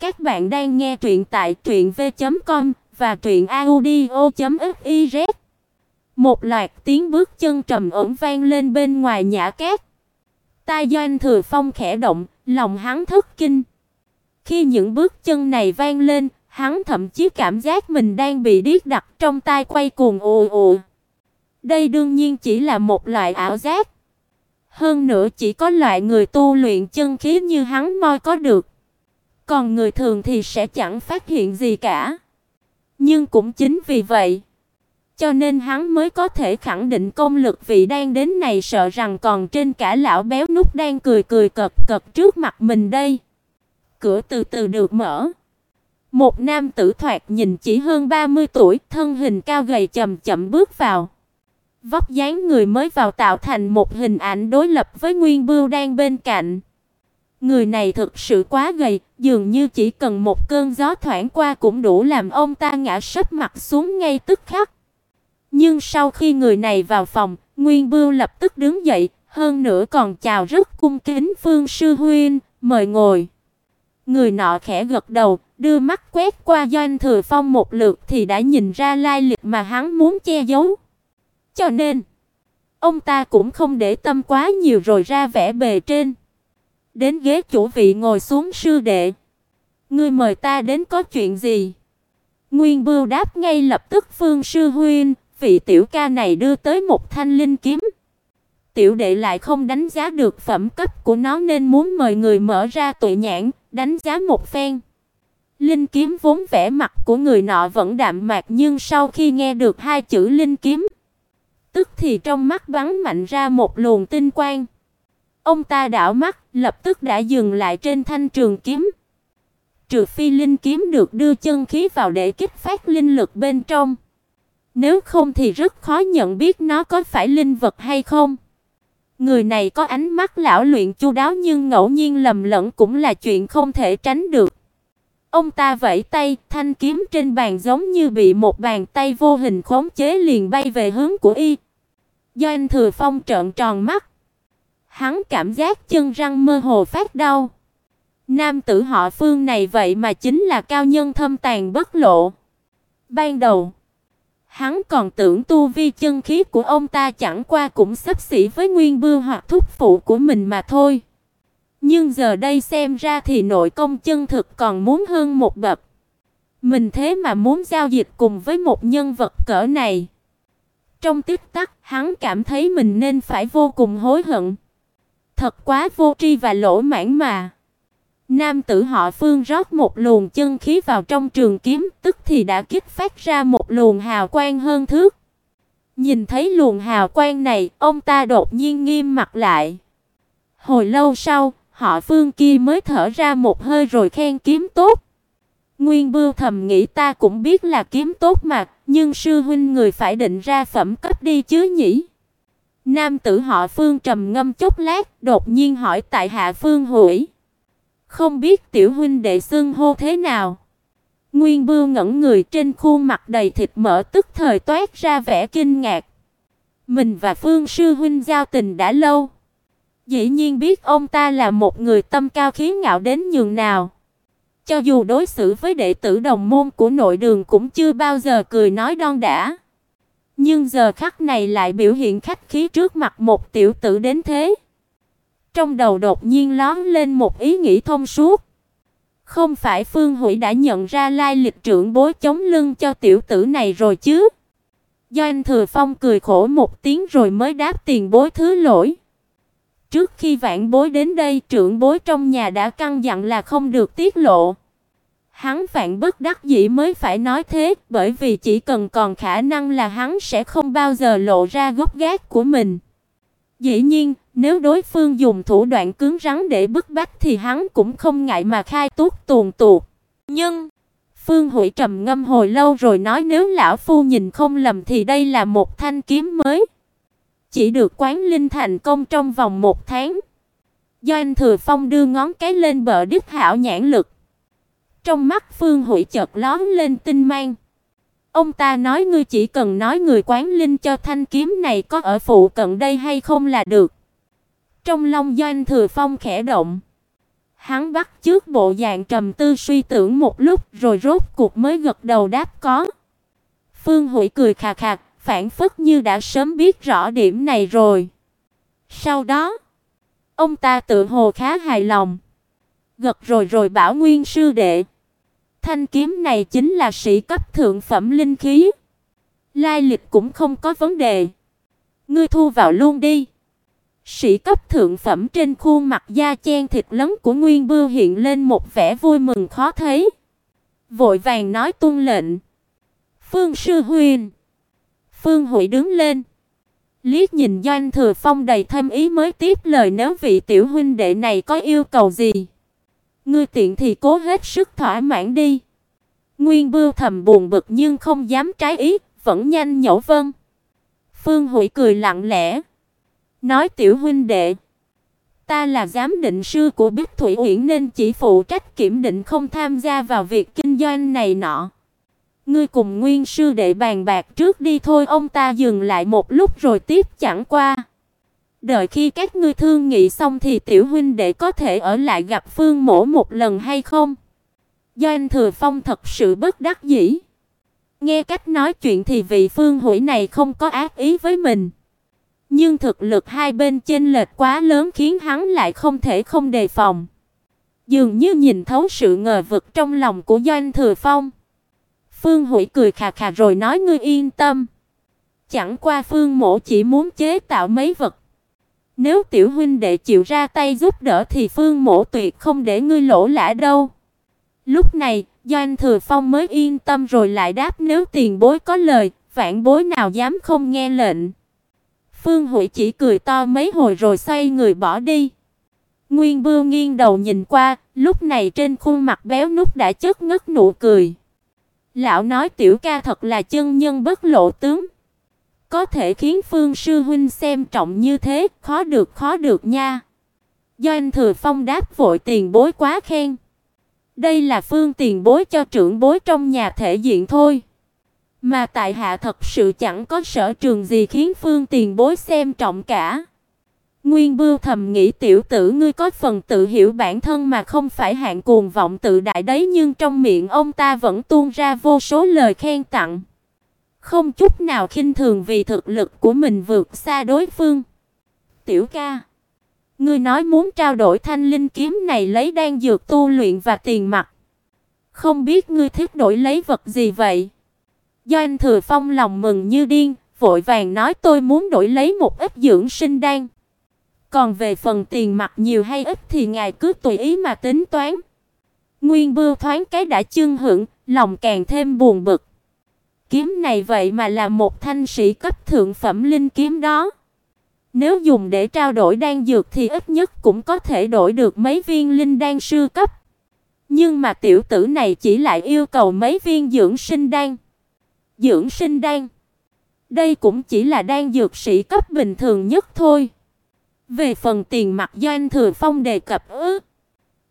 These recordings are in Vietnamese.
Các bạn đang nghe truyện tại truyệnv.com và truyệnaudio.fiz. Một loạt tiếng bước chân trầm ổn vang lên bên ngoài nhã cát. Tai Doanh Thừa Phong khẽ động, lòng hắn thất kinh. Khi những bước chân này vang lên, hắn thậm chí cảm giác mình đang bị điếc đặt trong tai quay cuồng ù ù. Đây đương nhiên chỉ là một loại ảo giác. Hơn nữa chỉ có loại người tu luyện chân khí như hắn moi có được. Còn người thường thì sẽ chẳng phát hiện gì cả. Nhưng cũng chính vì vậy, cho nên hắn mới có thể khẳng định công lực vị đang đến này sợ rằng còn trên cả lão béo nút đang cười cười cợt cợt trước mặt mình đây. Cửa từ từ được mở. Một nam tử thoạt nhìn chỉ hơn 30 tuổi, thân hình cao gầy chậm chậm bước vào. Vóc dáng người mới vào tạo thành một hình ảnh đối lập với Nguyên Bưu đang bên cạnh. Người này thực sự quá gầy, dường như chỉ cần một cơn gió thoảng qua cũng đủ làm ông ta ngã sấp mặt xuống ngay tức khắc. Nhưng sau khi người này vào phòng, Nguyên Bưu lập tức đứng dậy, hơn nữa còn chào rất cung kính Phương sư huynh, mời ngồi. Người nọ khẽ gật đầu, đưa mắt quét qua Doanh Thừa Phong một lượt thì đã nhìn ra lai lịch mà hắn muốn che giấu. Cho nên, ông ta cũng không để tâm quá nhiều rồi ra vẻ bề trên. Đến ghế chủ vị ngồi xuống sư đệ. Ngươi mời ta đến có chuyện gì? Nguyên Bưu đáp ngay lập tức Phương sư huynh, vị tiểu ca này đưa tới một thanh linh kiếm. Tiểu đệ lại không đánh giá được phẩm cấp của nó nên muốn mời người mở ra tuệ nhãn, đánh giá một phen. Linh kiếm vốn vẻ mặt của người nọ vẫn đạm mạc nhưng sau khi nghe được hai chữ linh kiếm, tức thì trong mắt bắn mạnh ra một luồng tinh quang. Ông ta đảo mắt, lập tức đã dừng lại trên thanh trường kiếm. Trừ phi linh kiếm được đưa chân khí vào để kích phát linh lực bên trong. Nếu không thì rất khó nhận biết nó có phải linh vật hay không. Người này có ánh mắt lão luyện chu đáo nhưng ngẫu nhiên lầm lẫn cũng là chuyện không thể tránh được. Ông ta vẫy tay, thanh kiếm trên bàn giống như bị một bàn tay vô hình khống chế liền bay về hướng của y. Do anh Thừa Phong trợn tròn mắt, hắn cảm giác chân răng mơ hồ phát đau. Nam tử họ Phương này vậy mà chính là cao nhân thâm tàn bất lộ. Ban đầu, hắn còn tưởng tu vi chân khí của ông ta chẳng qua cũng sắp xỉ với Nguyên Bưu hoặc thúc phụ của mình mà thôi. Nhưng giờ đây xem ra thì nội công chân thực còn muốn hơn một bậc. Mình thế mà muốn giao dịch cùng với một nhân vật cỡ này. Trong tích tắc, hắn cảm thấy mình nên phải vô cùng hối hận. Thật quá vô tri và lỗ mãn mà. Nam tử họ Phương rót một luồng chân khí vào trong trường kiếm, tức thì đã kích phát ra một luồng hào quang hơn thước. Nhìn thấy luồng hào quang này, ông ta đột nhiên nghiêm mặt lại. Hồi lâu sau, họ Phương kia mới thở ra một hơi rồi khen kiếm tốt. Nguyên Bưu thầm nghĩ ta cũng biết là kiếm tốt mà, nhưng sư huynh người phải định ra phẩm cấp đi chứ nhỉ? Nam tử họ Phương trầm ngâm chốc lát, đột nhiên hỏi tại hạ Phương Hủy. Không biết tiểu huynh đệ xưng hô thế nào? Nguyên Bưu ngẩn người trên khuôn mặt đầy thịt mỡ tức thời toát ra vẻ kinh ngạc. Mình và Phương sư huynh giao tình đã lâu, dĩ nhiên biết ông ta là một người tâm cao khí ngạo đến nhường nào. Cho dù đối xử với đệ tử đồng môn của nội đường cũng chưa bao giờ cười nói đon đả. Nhưng giờ khắc này lại biểu hiện khách khí trước mặt một tiểu tử đến thế. Trong đầu đột nhiên lóe lên một ý nghĩ thông suốt. Không phải Phương Hủy đã nhận ra lai lịch trưởng bối chống lưng cho tiểu tử này rồi chứ? Doanh Thừa Phong cười khổ một tiếng rồi mới đáp tiền bối thứ lỗi. Trước khi vãn bối đến đây, trưởng bối trong nhà đã căn dặn là không được tiết lộ. Hắn vạn bất đắc dĩ mới phải nói thế, bởi vì chỉ cần còn khả năng là hắn sẽ không bao giờ lộ ra gốc gác của mình. Dĩ nhiên, nếu đối phương dùng thủ đoạn cứng rắn để bức bách thì hắn cũng không ngại mà khai tuốt tuồn tuột. Nhưng Phương Hủy trầm ngâm hồi lâu rồi nói nếu lão phu nhìn không lầm thì đây là một thanh kiếm mới, chỉ được quán linh thành công trong vòng một tháng. Do anh Thừa Phong đưa ngón cái lên bờ đứt hảo nhãn lực. Trong mắt Phương Hủy chợt lóe lên tinh mang. Ông ta nói ngươi chỉ cần nói người quán linh cho thanh kiếm này có ở phụ cận đây hay không là được. Trong lòng Doanh Thừa Phong khẽ động. Hắn bắt trước bộ dạng trầm tư suy tưởng một lúc, rồi rốt cuộc mới gật đầu đáp có. Phương Hủy cười khà khà, phản phất như đã sớm biết rõ điểm này rồi. Sau đó, ông ta tự hồ khá hài lòng. Gật rồi rồi bảo Nguyên sư đệ, thanh kiếm này chính là sĩ cấp thượng phẩm linh khí. Lai lịch cũng không có vấn đề. Ngươi thu vào luôn đi. Sĩ cấp thượng phẩm trên khuôn mặt da chen thịt lấm của Nguyên Bưu hiện lên một vẻ vui mừng khó thấy. Vội vàng nói tuân lệnh. Phương sư huynh. Phương Hủy đứng lên, liếc nhìn Doanh Thừa Phong đầy thêm ý mới tiếp lời nếu vị tiểu huynh đệ này có yêu cầu gì, ngươi tiện thì cố hết sức thỏa mãn đi. Nguyên Bưu thầm buồn bực nhưng không dám trái ý, vẫn nhanh nhổ vâng. Phương Hủy cười lặng lẽ, nói tiểu huynh đệ, ta là giám định sư của Bích Thủy Uyển nên chỉ phụ trách kiểm định không tham gia vào việc kinh doanh này nọ. Ngươi cùng Nguyên sư đệ bàn bạc trước đi thôi, ông ta dừng lại một lúc rồi tiếp chẳng qua. Đợi khi các ngươi thương nghị xong thì tiểu huynh đệ có thể ở lại gặp Phương Mỗ một lần hay không? Do anh Thừa Phong thật sự bất đắc dĩ. Nghe cách nói chuyện thì vị Phương Hủy này không có ác ý với mình. Nhưng thực lực hai bên chênh lệch quá lớn khiến hắn lại không thể không đề phòng. Dường như nhìn thấu sự ngờ vực trong lòng của Doanh Thừa Phong. Phương Hủy cười khà khà rồi nói, ngươi yên tâm. Chẳng qua Phương Mộ chỉ muốn chế tạo mấy vật. Nếu tiểu huynh đệ chịu ra tay giúp đỡ thì Phương Mộ tuyệt không để ngươi lỗ lã đâu. Lúc này, Doanh Thừa Phong mới yên tâm rồi lại đáp nếu tiền bối có lời, vạn bối nào dám không nghe lệnh. Phương Hủy chỉ cười to mấy hồi rồi xoay người bỏ đi. Nguyên Bưu nghiêng đầu nhìn qua, lúc này trên khuôn mặt béo nút đã chất ngất nụ cười. Lão nói tiểu ca thật là chân nhân bất lộ tướng. Có thể khiến Phương sư huynh xem trọng như thế, khó được khó được nha. Do anh Thừa Phong đáp vội tiền bối quá khen. Đây là phương tiền bối cho trưởng bối trong nhà thể diện thôi. Mà tại hạ thật sự chẳng có sở trường gì khiến phương tiền bối xem trọng cả. Nguyên Bưu thầm nghĩ tiểu tử ngươi có phần tự hiểu bản thân mà không phải hạng cuồng vọng tự đại đấy nhưng trong miệng ông ta vẫn tuôn ra vô số lời khen tặng. Không chút nào khinh thường vì thực lực của mình vượt xa đối phương. Tiểu ca, ngươi nói muốn trao đổi thanh linh kiếm này lấy đan dược tu luyện và tiền mặt. Không biết ngươi thích đổi lấy vật gì vậy? Do anh Thừa Phong lòng mừng như điên, vội vàng nói tôi muốn đổi lấy một ít dưỡng sinh đan. Còn về phần tiền mặt nhiều hay ít thì ngài cứ tùy ý mà tính toán. Nguyên Bưu thoáng cái đã chưng hưởng, lòng càng thêm buồn bực. Kiếm này vậy mà là một thanh sĩ cấp thượng phẩm linh kiếm đó. Nếu dùng để trao đổi đan dược thì ít nhất cũng có thể đổi được mấy viên linh đan sư cấp. Nhưng mà tiểu tử này chỉ lại yêu cầu mấy viên dưỡng sinh đan. Dưỡng sinh đan. Đây cũng chỉ là đan dược sĩ cấp bình thường nhất thôi. Về phần tiền mặt do anh Thừa Phong đề cập ư,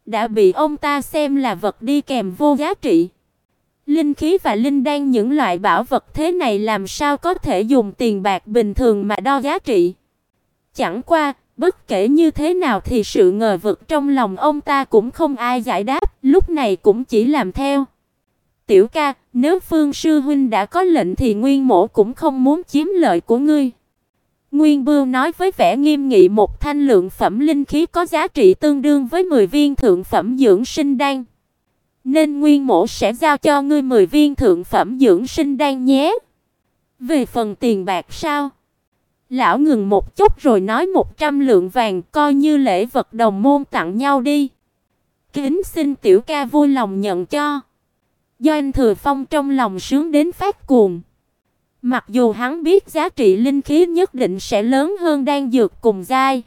đã bị ông ta xem là vật đi kèm vô giá trị. Linh khí và linh đan những loại bảo vật thế này làm sao có thể dùng tiền bạc bình thường mà đo giá trị. Chẳng qua, bất kể như thế nào thì sự ngờ vực trong lòng ông ta cũng không ai giải đáp, lúc này cũng chỉ làm theo. Tiểu ca, nếu Phương sư huynh đã có lệnh thì Nguyên Mộ cũng không muốn chiếm lợi của ngươi. Nguyên Bưu nói với vẻ nghiêm nghị một thanh lượng phẩm linh khí có giá trị tương đương với 10 viên thượng phẩm dưỡng sinh đan. Nên Nguyên Mộ sẽ giao cho ngươi 10 viên thượng phẩm dưỡng sinh đan nhé. Về phần tiền bạc sao? Lão ngừng một chút rồi nói 100 lượng vàng coi như lễ vật đồng môn tặng nhau đi. Kính xin tiểu ca vui lòng nhận cho. Do anh Thừa Phong trong lòng sướng đến phát cuồng. Mặc dù hắn biết giá trị linh khí nhất định sẽ lớn hơn đan dược cùng giai,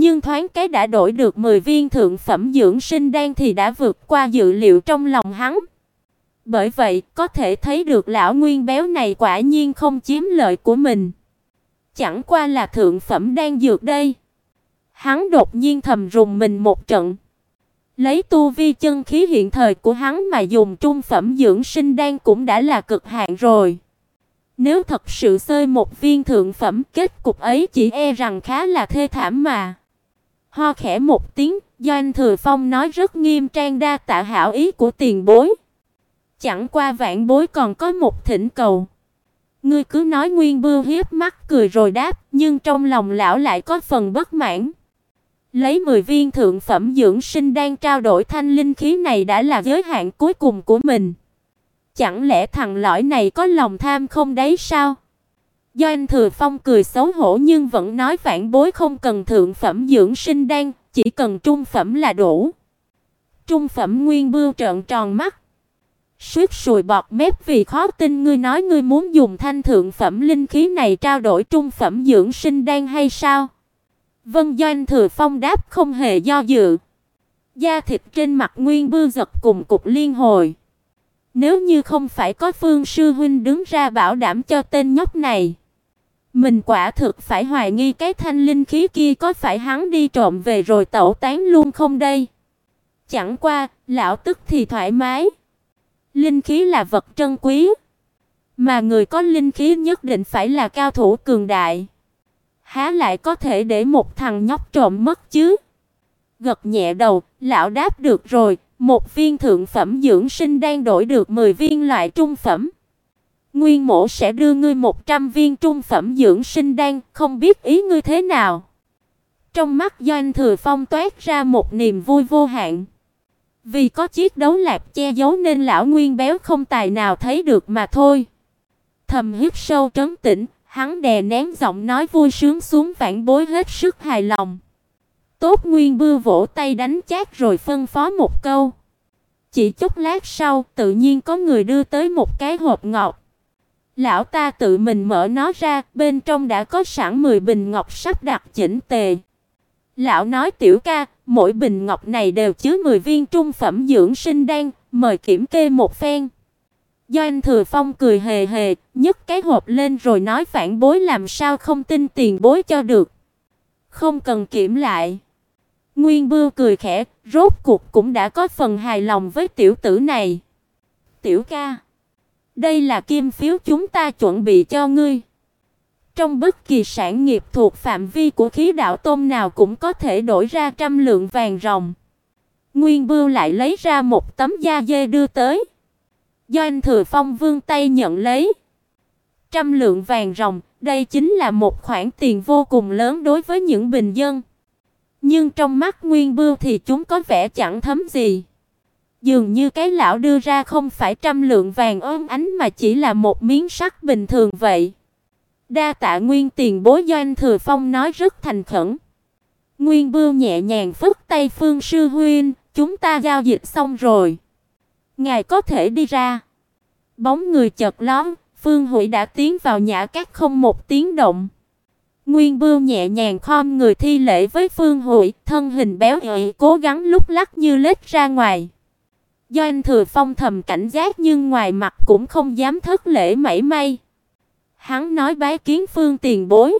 nhưng thoáng cái đã đổi được 10 viên thượng phẩm dưỡng sinh đan thì đã vượt qua dự liệu trong lòng hắn. Bởi vậy, có thể thấy được lão nguyên béo này quả nhiên không chiếm lợi của mình. Chẳng qua là thượng phẩm đan dược đây. Hắn đột nhiên thầm rùng mình một trận. Lấy tu vi chân khí hiện thời của hắn mà dùng trung phẩm dưỡng sinh đan cũng đã là cực hạn rồi. Nếu thật sự xơi một viên thượng phẩm, kết cục ấy chỉ e rằng khá là thê thảm mà. Ho khẽ một tiếng, Doanh Thừa Phong nói rất nghiêm trang đa tạ hảo ý của tiền bối. Chẳng qua vạn bối còn có một thỉnh cầu. Ngươi cứ nói Nguyên Bưu hiếp mắt cười rồi đáp, nhưng trong lòng lão lại có phần bất mãn. Lấy 10 viên thượng phẩm dưỡng sinh đang trao đổi thanh linh khí này đã là giới hạn cuối cùng của mình. Chẳng lẽ thằng lõi này có lòng tham không đấy sao? Doanh Thừa Phong cười xấu hổ nhưng vẫn nói vạn bối không cần thượng phẩm dưỡng sinh đan, chỉ cần trung phẩm là đủ. Trung phẩm Nguyên Bưu trợn tròn mắt. Suýt sùi bọt mép vì khó tin ngươi nói ngươi muốn dùng thanh thượng phẩm linh khí này trao đổi trung phẩm dưỡng sinh đan hay sao? Vân Doanh Thừa Phong đáp không hề do dự. Da thịt trên mặt Nguyên Bưu giật cùng cục liên hồi. Nếu như không phải có Phương sư huynh đứng ra bảo đảm cho tên nhóc này, mình quả thực phải hoài nghi cái thanh linh khí kia có phải hắn đi trộm về rồi tẩu tán luôn không đây. Chẳng qua, lão tức thì thoải mái. Linh khí là vật trân quý, mà người có linh khí nhất định phải là cao thủ cường đại. Há lại có thể để một thằng nhóc trộm mất chứ? Gật nhẹ đầu, lão đáp được rồi, một viên thượng phẩm dưỡng sinh đang đổi được 10 viên loại trung phẩm. Nguyên Mộ sẽ đưa ngươi 100 viên trung phẩm dưỡng sinh đan, không biết ý ngươi thế nào. Trong mắt Doanh Thừa Phong toát ra một niềm vui vô hạn. Vì có chiếc đấu lạc che giấu nên lão Nguyên béo không tài nào thấy được mà thôi. Thầm hít sâu trấn tĩnh, hắn đè nén giọng nói vui sướng xuống vãn bối hết sức hài lòng. Tốt Nguyên bưa vỗ tay đánh chát rồi phân phó một câu. Chỉ chút lát sau, tự nhiên có người đưa tới một cái hộp ngọc. Lão ta tự mình mở nó ra, bên trong đã có sẵn 10 bình ngọc sắp đặt chỉnh tề. Lão nói tiểu ca, mỗi bình ngọc này đều chứa 10 viên trung phẩm dưỡng sinh đan, mời kiểm kê một phen. Doanh Thừa Phong cười hề hề, nhấc cái hộp lên rồi nói phản bối làm sao không tin tiền bối cho được. Không cần kiểm lại. Nguyên Bưu cười khẽ, rốt cuộc cũng đã có phần hài lòng với tiểu tử này. Tiểu ca, đây là kim phiếu chúng ta chuẩn bị cho ngươi. Trong bất kỳ sản nghiệp thuộc phạm vi của khí đạo tôm nào cũng có thể đổi ra trăm lượng vàng ròng. Nguyên Bưu lại lấy ra một tấm da dê đưa tới. Doanh Thừa Phong vương tay nhận lấy. Trăm lượng vàng ròng, đây chính là một khoản tiền vô cùng lớn đối với những bình dân. Nhưng trong mắt Nguyên Bưu thì chúng có vẻ chẳng thấm gì. Dường như cái lão đưa ra không phải trăm lượng vàng ốm ánh mà chỉ là một miếng sắt bình thường vậy. Đa tạ Nguyên tiền bối Doanh Thừa Phong nói rất thành khẩn. Nguyên Bưu nhẹ nhàng phất tay Phương sư huynh, chúng ta giao dịch xong rồi. Ngài có thể đi ra. Bóng người chợt lóe, Phương Hủy đã tiến vào nhã các không một tiếng động. Nguyên Bưu nhẹ nhàng khom người thi lễ với Phương Hủy, thân hình béo ị cố gắng lúc lắc như lết ra ngoài. Do anh Thừa Phong thầm cảnh giác nhưng ngoài mặt cũng không dám thất lễ mảy may. Hắn nói bái kiến Phương tiền bối.